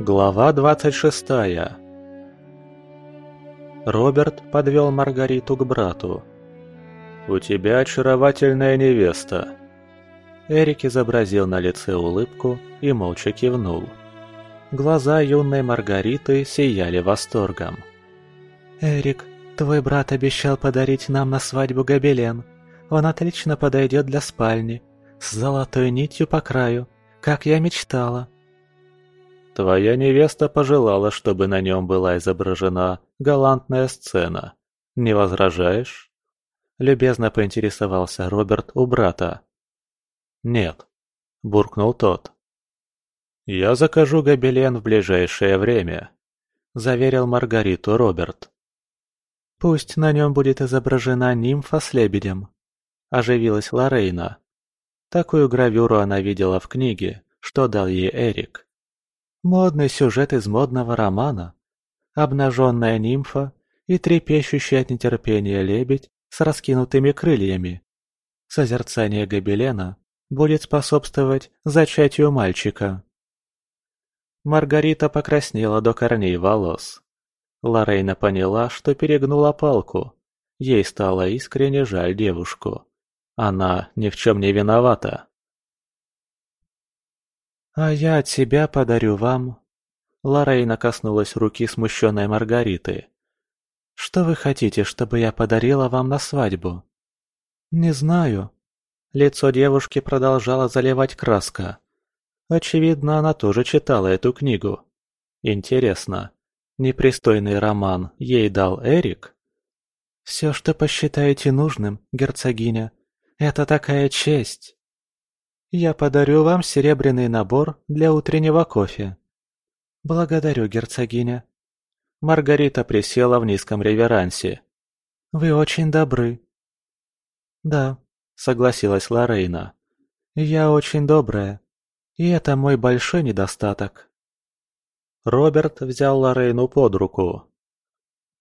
Глава 26 Роберт подвел Маргариту к брату. «У тебя очаровательная невеста». Эрик изобразил на лице улыбку и молча кивнул. Глаза юной Маргариты сияли восторгом. «Эрик, твой брат обещал подарить нам на свадьбу гобелен. Он отлично подойдет для спальни, с золотой нитью по краю, как я мечтала». Твоя невеста пожелала, чтобы на нем была изображена галантная сцена. Не возражаешь? Любезно поинтересовался Роберт у брата. Нет, буркнул тот. Я закажу гобелен в ближайшее время, заверил Маргариту Роберт. Пусть на нем будет изображена нимфа с лебедем, оживилась Лорейна. Такую гравюру она видела в книге, что дал ей Эрик. Модный сюжет из модного романа. Обнаженная нимфа и трепещущий от нетерпения лебедь с раскинутыми крыльями. Созерцание гобелена будет способствовать зачатию мальчика. Маргарита покраснела до корней волос. Лорейна поняла, что перегнула палку. Ей стало искренне жаль девушку. Она ни в чем не виновата. «А я от себя подарю вам...» Лорейна коснулась руки смущенной Маргариты. «Что вы хотите, чтобы я подарила вам на свадьбу?» «Не знаю». Лицо девушки продолжало заливать краска. Очевидно, она тоже читала эту книгу. Интересно, непристойный роман ей дал Эрик? «Все, что посчитаете нужным, герцогиня, это такая честь!» Я подарю вам серебряный набор для утреннего кофе. Благодарю, герцогиня. Маргарита присела в низком реверансе. Вы очень добры. Да, согласилась Лорейна. Я очень добрая. И это мой большой недостаток. Роберт взял Лорейну под руку.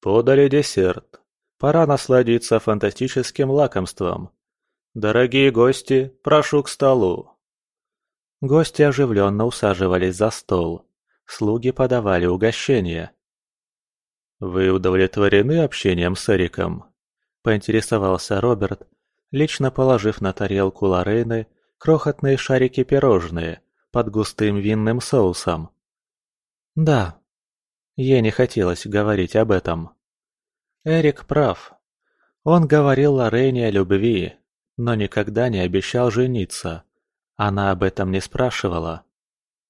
Подали десерт. Пора насладиться фантастическим лакомством. «Дорогие гости, прошу к столу!» Гости оживленно усаживались за стол. Слуги подавали угощения. «Вы удовлетворены общением с Эриком?» – поинтересовался Роберт, лично положив на тарелку Лорейны крохотные шарики-пирожные под густым винным соусом. «Да». Ей не хотелось говорить об этом. Эрик прав. Он говорил Лорейне о любви, но никогда не обещал жениться. Она об этом не спрашивала.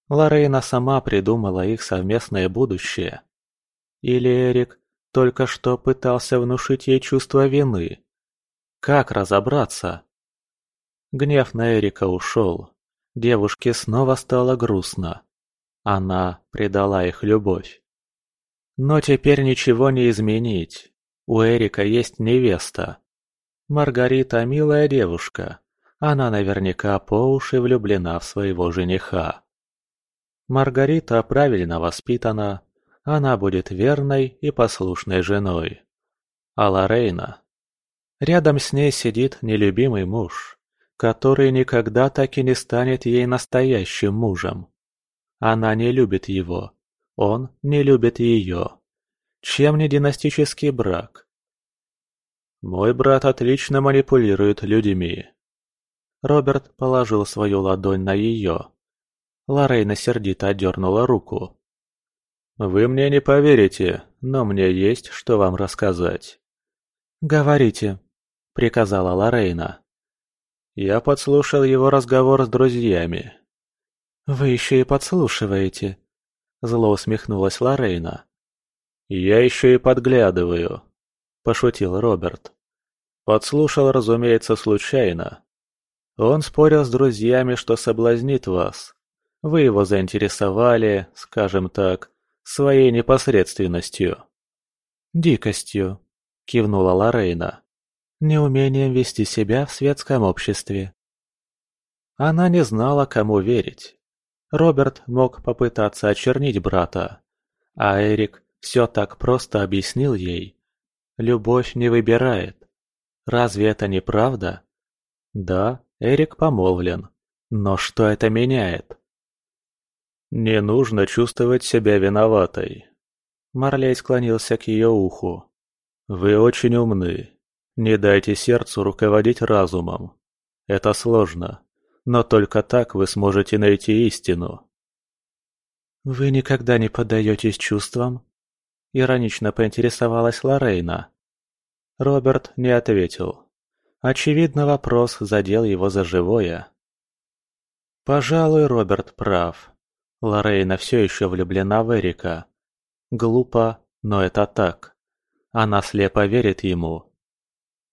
Лорейна сама придумала их совместное будущее. Или Эрик только что пытался внушить ей чувство вины. Как разобраться? Гнев на Эрика ушел. Девушке снова стало грустно. Она предала их любовь. Но теперь ничего не изменить. У Эрика есть невеста. Маргарита милая девушка. Она наверняка по уши влюблена в своего жениха. Маргарита правильно воспитана. Она будет верной и послушной женой. А Лорейна? Рядом с ней сидит нелюбимый муж, который никогда так и не станет ей настоящим мужем. Она не любит его, он не любит ее. Чем не династический брак? Мой брат отлично манипулирует людьми. Роберт положил свою ладонь на ее. Лорейна сердито отдернула руку. «Вы мне не поверите, но мне есть что вам рассказать». «Говорите», — приказала Лорейна. Я подслушал его разговор с друзьями. «Вы еще и подслушиваете», — зло усмехнулась Лорейна. «Я еще и подглядываю», – пошутил Роберт. Подслушал, разумеется, случайно. Он спорил с друзьями, что соблазнит вас. Вы его заинтересовали, скажем так, своей непосредственностью. «Дикостью», – кивнула Лорейна. «Неумением вести себя в светском обществе». Она не знала, кому верить. Роберт мог попытаться очернить брата, а Эрик все так просто объяснил ей. Любовь не выбирает. Разве это не правда? Да, Эрик помолвлен. Но что это меняет? Не нужно чувствовать себя виноватой. Марлей склонился к ее уху. Вы очень умны. Не дайте сердцу руководить разумом. Это сложно, но только так вы сможете найти истину. «Вы никогда не поддаетесь чувствам?» Иронично поинтересовалась Лорейна. Роберт не ответил. Очевидно, вопрос задел его за живое. Пожалуй, Роберт прав. Лорейна все еще влюблена в Эрика. Глупо, но это так. Она слепо верит ему.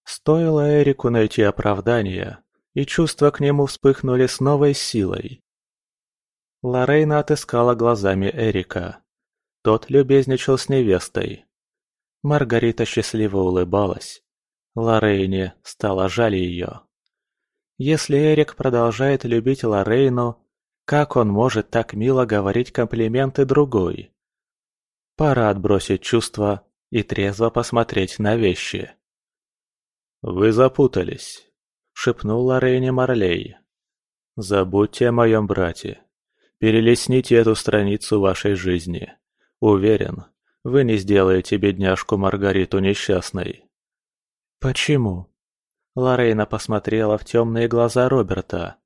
Стоило Эрику найти оправдание, и чувства к нему вспыхнули с новой силой. Лорейна отыскала глазами Эрика. Тот любезничал с невестой. Маргарита счастливо улыбалась. Лорейне стало жаль ее. Если Эрик продолжает любить Лорейну, как он может так мило говорить комплименты другой? Пора отбросить чувства и трезво посмотреть на вещи. «Вы запутались», — шепнул Лорейне Марлей. «Забудьте о моем брате. Перелесните эту страницу вашей жизни. Уверен, вы не сделаете бедняжку Маргариту несчастной». «Почему?» Лорейна посмотрела в темные глаза Роберта.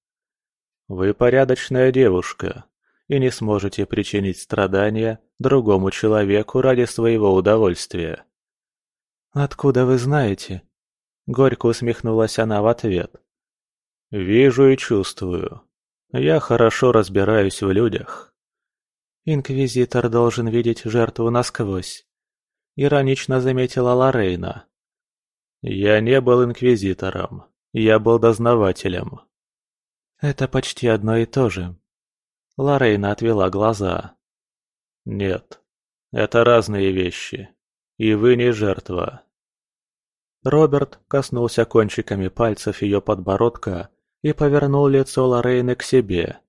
«Вы порядочная девушка и не сможете причинить страдания другому человеку ради своего удовольствия». «Откуда вы знаете?» Горько усмехнулась она в ответ. «Вижу и чувствую. Я хорошо разбираюсь в людях». Инквизитор должен видеть жертву насквозь. Иронично заметила Лорейна. Я не был инквизитором. Я был дознавателем. Это почти одно и то же. Лорейна отвела глаза. Нет, это разные вещи. И вы не жертва. Роберт коснулся кончиками пальцев ее подбородка и повернул лицо Лорейны к себе.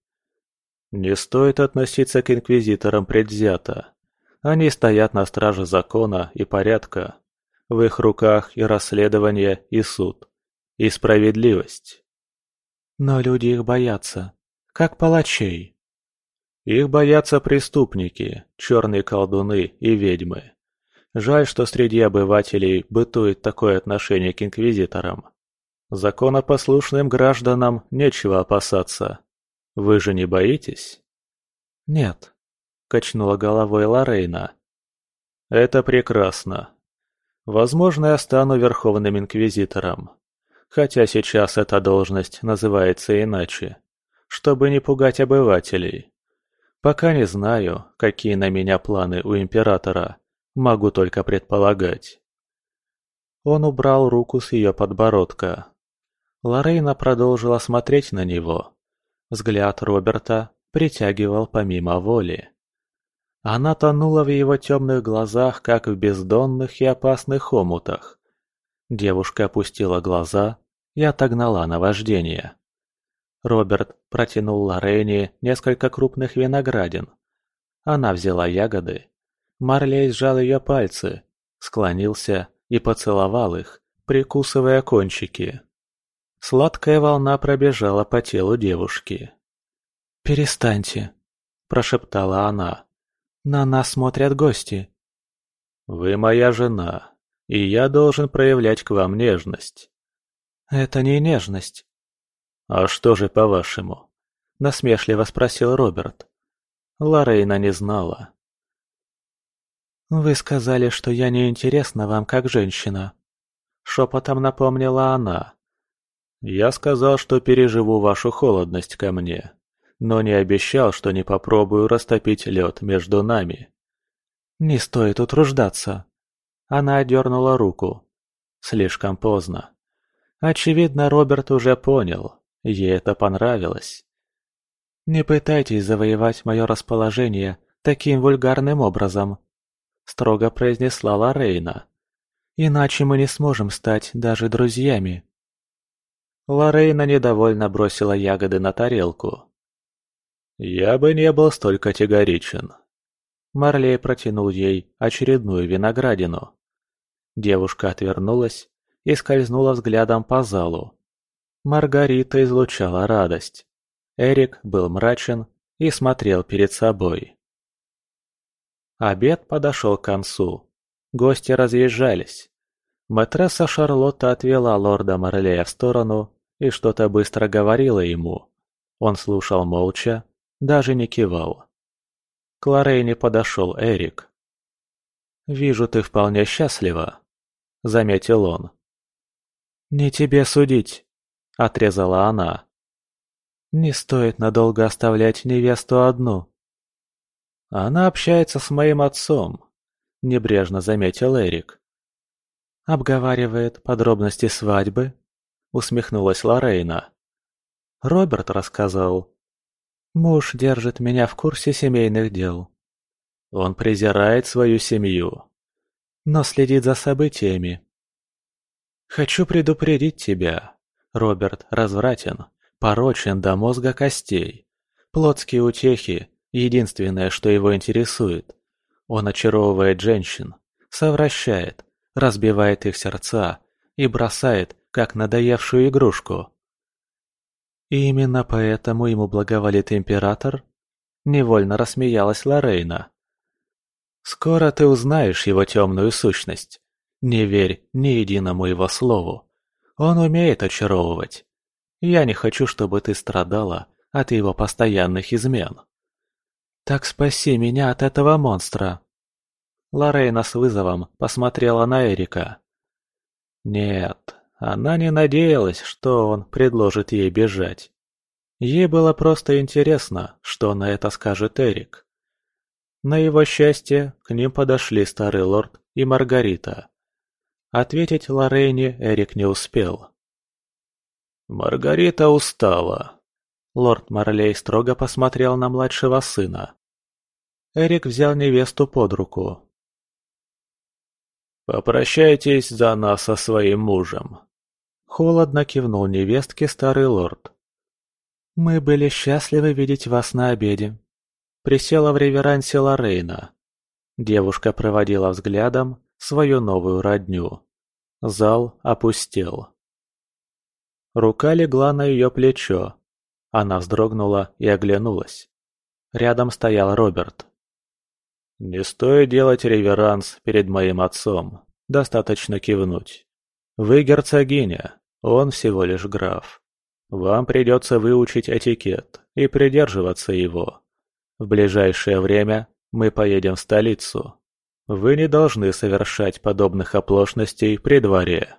Не стоит относиться к инквизиторам предвзято. Они стоят на страже закона и порядка. В их руках и расследование, и суд, и справедливость. Но люди их боятся, как палачей. Их боятся преступники, черные колдуны и ведьмы. Жаль, что среди обывателей бытует такое отношение к инквизиторам. Законопослушным гражданам нечего опасаться. Вы же не боитесь?» «Нет», — качнула головой Лорейна. «Это прекрасно. Возможно, я стану Верховным Инквизитором. Хотя сейчас эта должность называется иначе, чтобы не пугать обывателей. Пока не знаю, какие на меня планы у Императора, могу только предполагать». Он убрал руку с ее подбородка. Лорейна продолжила смотреть на него. Взгляд Роберта притягивал помимо воли. Она тонула в его темных глазах, как в бездонных и опасных омутах. Девушка опустила глаза и отогнала наваждение. Роберт протянул Лорене несколько крупных виноградин. Она взяла ягоды. Марлей сжал ее пальцы, склонился и поцеловал их, прикусывая кончики. Сладкая волна пробежала по телу девушки. «Перестаньте», – прошептала она. «На нас смотрят гости». «Вы моя жена, и я должен проявлять к вам нежность». «Это не нежность». «А что же, по-вашему?» – насмешливо спросил Роберт. Лорейна не знала. «Вы сказали, что я не интересна вам как женщина», – шепотом напомнила она. Я сказал, что переживу вашу холодность ко мне, но не обещал, что не попробую растопить лед между нами. Не стоит утруждаться. Она отдернула руку. Слишком поздно. Очевидно, Роберт уже понял. Ей это понравилось. «Не пытайтесь завоевать мое расположение таким вульгарным образом», — строго произнесла Лорейна. «Иначе мы не сможем стать даже друзьями». Лорейна недовольно бросила ягоды на тарелку. «Я бы не был столь категоричен». Марлей протянул ей очередную виноградину. Девушка отвернулась и скользнула взглядом по залу. Маргарита излучала радость. Эрик был мрачен и смотрел перед собой. Обед подошел к концу. Гости разъезжались. Матресса Шарлотта отвела лорда Марлея в сторону и что-то быстро говорила ему. Он слушал молча, даже не кивал. К Лорейне подошел Эрик. «Вижу, ты вполне счастлива», — заметил он. «Не тебе судить», — отрезала она. «Не стоит надолго оставлять невесту одну». «Она общается с моим отцом», — небрежно заметил Эрик. «Обговаривает подробности свадьбы?» — усмехнулась Лорейна. «Роберт рассказал. Муж держит меня в курсе семейных дел. Он презирает свою семью, но следит за событиями. Хочу предупредить тебя. Роберт развратен, порочен до мозга костей. Плотские утехи – единственное, что его интересует. Он очаровывает женщин, совращает, разбивает их сердца и бросает, как надоевшую игрушку. И именно поэтому ему благоволит император? Невольно рассмеялась Лорейна. Скоро ты узнаешь его темную сущность. Не верь ни единому его слову. Он умеет очаровывать. Я не хочу, чтобы ты страдала от его постоянных измен. Так спаси меня от этого монстра. Лорейна с вызовом посмотрела на Эрика. Нет, она не надеялась, что он предложит ей бежать. Ей было просто интересно, что на это скажет Эрик. На его счастье, к ним подошли старый лорд и Маргарита. Ответить Лорейне Эрик не успел. «Маргарита устала», — лорд Марлей строго посмотрел на младшего сына. Эрик взял невесту под руку. «Попрощайтесь за нас со своим мужем», Холодно кивнул невестке старый лорд. «Мы были счастливы видеть вас на обеде». Присела в реверансе Лорейна. Девушка проводила взглядом свою новую родню. Зал опустел. Рука легла на ее плечо. Она вздрогнула и оглянулась. Рядом стоял Роберт. «Не стоит делать реверанс перед моим отцом. Достаточно кивнуть. Вы герцогиня, он всего лишь граф. Вам придется выучить этикет и придерживаться его. В ближайшее время мы поедем в столицу. Вы не должны совершать подобных оплошностей при дворе.